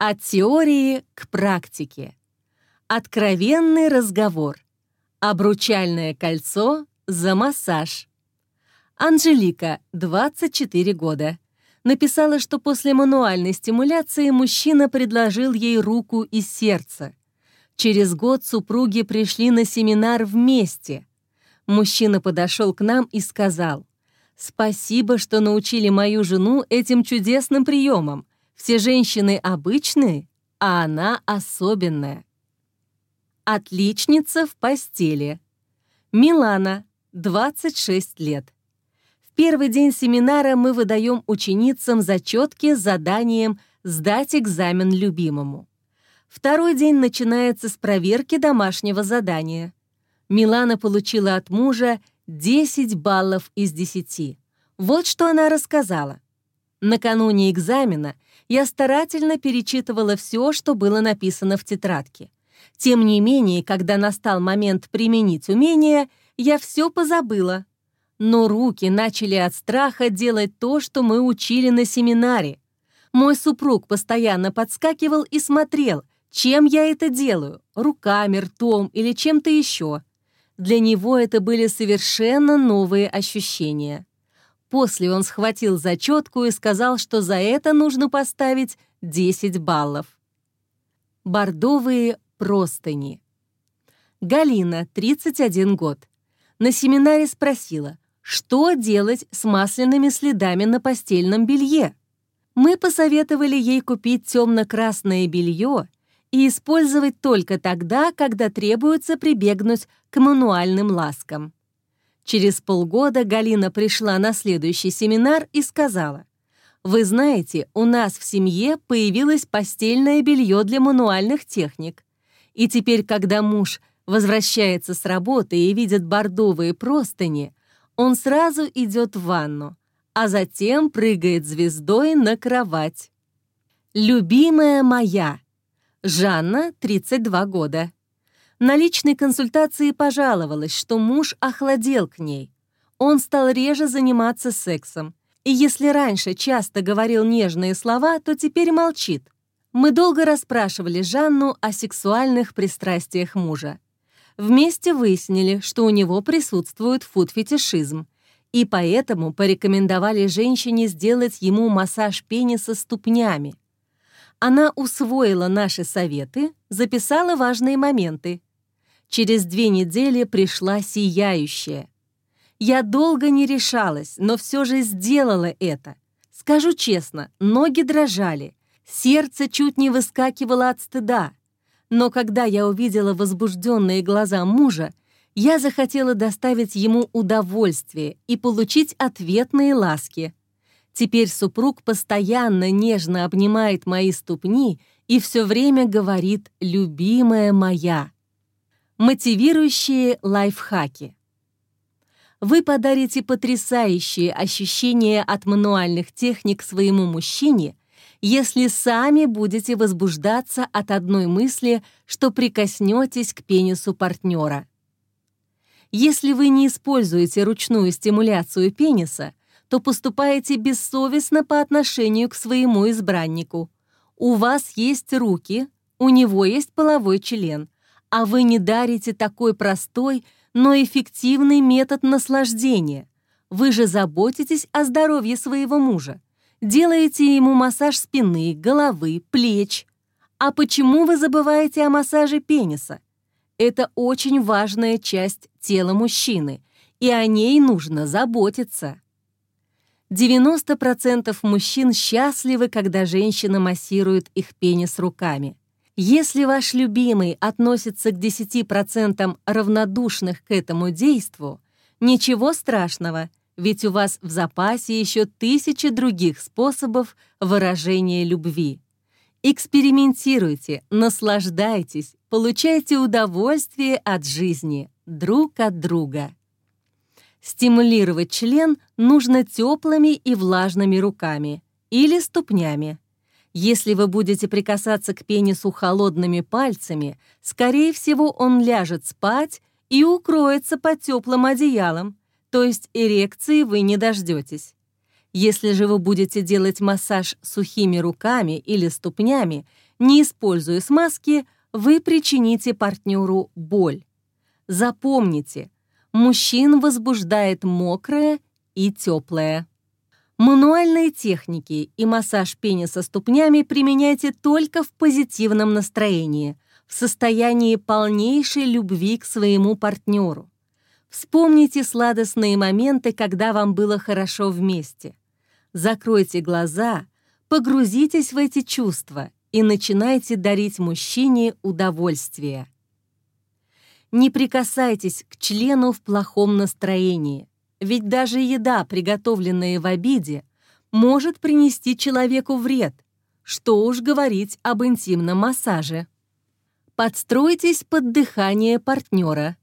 От теории к практике. Откровенный разговор. Обручальное кольцо за массаж. Анжелика, 24 года. Написала, что после мануальной стимуляции мужчина предложил ей руку и сердце. Через год супруги пришли на семинар вместе. Мужчина подошел к нам и сказал, «Спасибо, что научили мою жену этим чудесным приемам. Все женщины обычные, а она особенная». Отличница в постели. Милана, 26 лет. В первый день семинара мы выдаем ученицам зачетки с заданием сдать экзамен любимому. Второй день начинается с проверки домашнего задания. Милана получила от мужа 10 баллов из 10. Вот что она рассказала. Накануне экзамена я старательно перечитывала все, что было написано в тетрадке. Тем не менее, когда настал момент применить умение, я все позабыла. Но руки начали от страха делать то, что мы учили на семинаре. Мой супруг постоянно подскакивал и смотрел, чем я это делаю, руками, ртом или чем-то еще. Для него это были совершенно новые ощущения. После он схватил зачетку и сказал, что за это нужно поставить 10 баллов. Бордовые простыни. Галина, 31 год. На семинаре спросила, что делать с масляными следами на постельном белье. Мы посоветовали ей купить темно-красное белье и использовать только тогда, когда требуется прибегнуть к мануальным ласкам. Через полгода Галина пришла на следующий семинар и сказала, «Вы знаете, у нас в семье появилось постельное белье для мануальных техник. И теперь, когда муж возвращается с работы и видит бордовые простыни, он сразу идет в ванну, а затем прыгает звездой на кровать. «Любимая моя» Жанна, 32 года. На личной консультации пожаловалась, что муж охладел к ней. Он стал реже заниматься сексом. И если раньше часто говорил нежные слова, то теперь молчит. Мы долго расспрашивали Жанну о сексуальных пристрастиях мужа. Вместе выяснили, что у него присутствует фуд-фетишизм, и поэтому порекомендовали женщине сделать ему массаж пениса ступнями. Она усвоила наши советы, записала важные моменты. Через две недели пришла сияющая. Я долго не решалась, но все же сделала это. Скажу честно, ноги дрожали, Сердце чуть не выскакивало от стыда. Но когда я увидела возбужденные глаза мужа, я захотела доставить ему удовольствие и получить ответные ласки. Теперь супруг постоянно нежно обнимает мои ступни и все время говорит «любимая моя». Мотивирующие лайфхаки. Вы подарите потрясающие ощущения от мануальных техник своему мужчине – если сами будете возбуждаться от одной мысли, что прикоснетесь к пенису партнера. Если вы не используете ручную стимуляцию пениса, то поступаете бессовестно по отношению к своему избраннику. У вас есть руки, у него есть половой член, а вы не дарите такой простой, но эффективный метод наслаждения. Вы же заботитесь о здоровье своего мужа. Делаете ему массаж спины, головы, плеч. А почему вы забываете о массаже пениса? Это очень важная часть тела мужчины, и о ней нужно заботиться. 90% мужчин счастливы, когда женщина массирует их пенис руками. Если ваш любимый относится к 10% равнодушных к этому действу, ничего страшного, ведь у вас в запасе еще тысячи других способов выражения любви. Экспериментируйте, наслаждайтесь, получайте удовольствие от жизни, друг от друга. Стимулировать член нужно теплыми и влажными руками или ступнями. Если вы будете прикасаться к пенису холодными пальцами, скорее всего, он ляжет спать и укроется под теплым одеялом, то есть эрекции вы не дождетесь. Если же вы будете делать массаж сухими руками или ступнями, Не используя смазки, вы причините партнеру боль. Запомните, мужчин возбуждает мокрое и теплое. Мануальные техники и массаж пениса ступнями применяйте только в позитивном настроении, в состоянии полнейшей любви к своему партнеру. Вспомните сладостные моменты, когда вам было хорошо вместе. Закройте глаза, погрузитесь в эти чувства и начинайте дарить мужчине удовольствие. Не прикасайтесь к члену в плохом настроении, ведь даже еда, приготовленная в обиде, может принести человеку вред, что уж говорить об интимном массаже. Подстройтесь под дыхание партнера.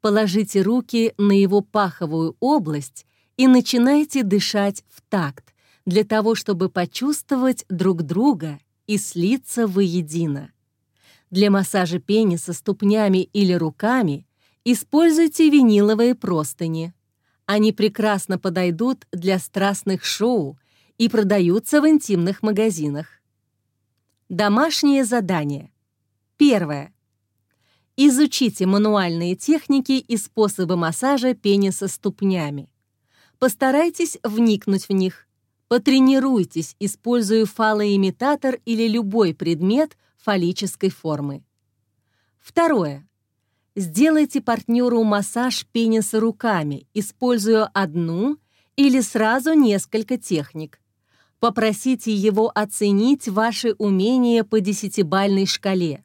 Положите руки на его паховую область и начинайте дышать в такт, для того, чтобы почувствовать друг друга и слиться воедино. Для массажа пениса ступнями или руками используйте виниловые простыни. Они прекрасно подойдут для страстных шоу и продаются в интимных магазинах. Домашнее задание. Первое. Изучите мануальные техники и способы массажа пениса ступнями. Постарайтесь вникнуть в них. Потренируйтесь, используя фалоимитатор или любой предмет фаллической формы. Второе. Сделайте партнеру массаж пениса руками, используя одну или сразу несколько техник. Попросите его оценить ваши умения по десятибальной шкале.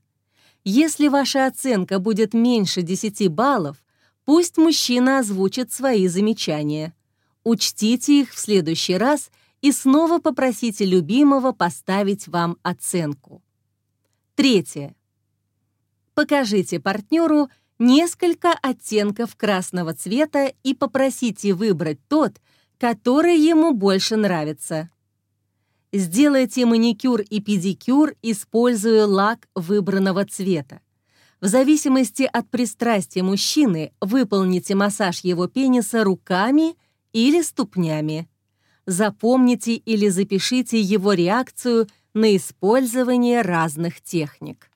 Если ваша оценка будет меньше 10 баллов, пусть мужчина озвучит свои замечания. Учтите их в следующий раз и снова попросите любимого поставить вам оценку. Третье. Покажите партнеру несколько оттенков красного цвета и попросите выбрать тот, который ему больше нравится. Сделайте маникюр и педикюр, используя лак выбранного цвета. В зависимости от пристрастия мужчины выполните массаж его пениса руками или ступнями. Запомните или запишите его реакцию на использование разных техник.